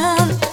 love